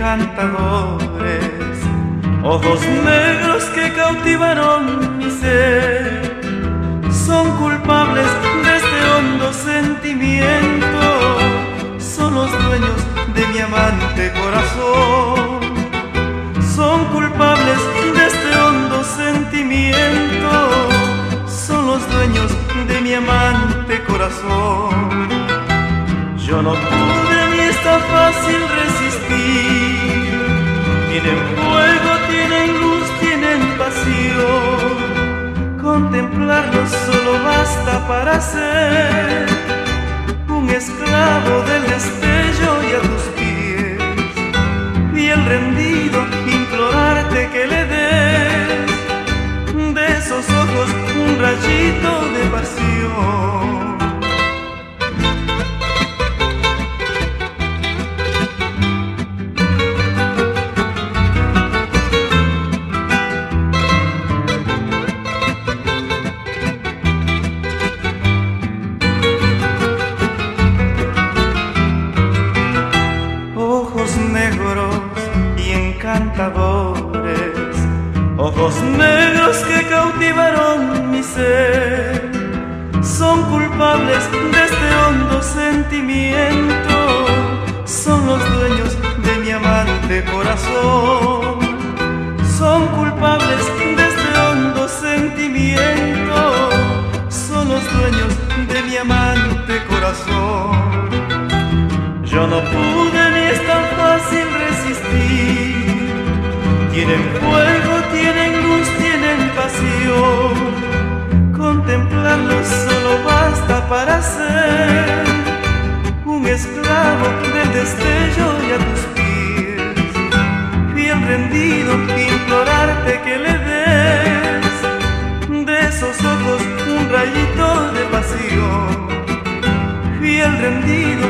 encantadores, ojos negros que cautivaron mi ser, son culpables de este hondo sentimiento, son los dueños de mi amante corazón, son culpables de este hondo sentimiento, son los dueños de mi amante corazón. Yo no pude está fácil resistir. Tienen fuego, tienen luz, tienen pasión. Contemplarlos solo basta para ser un esclavo del destello y a tus pies. Y el rendido implorarte que le des de esos ojos un rayito de pasión. Ojos negros que cautivaron mi ser, son culpables de este hondo sentimiento, son los dueños de mi amante corazón, son culpables de este hondo sentimiento, son los dueños de mi amante corazón. Tienen fuego, tienen luz, tienen pasión. Contemplarlos solo basta para ser un esclavo del destello y a tus pies. Fiel rendido, implorarte que le des de esos ojos un rayito de pasión fiel rendido,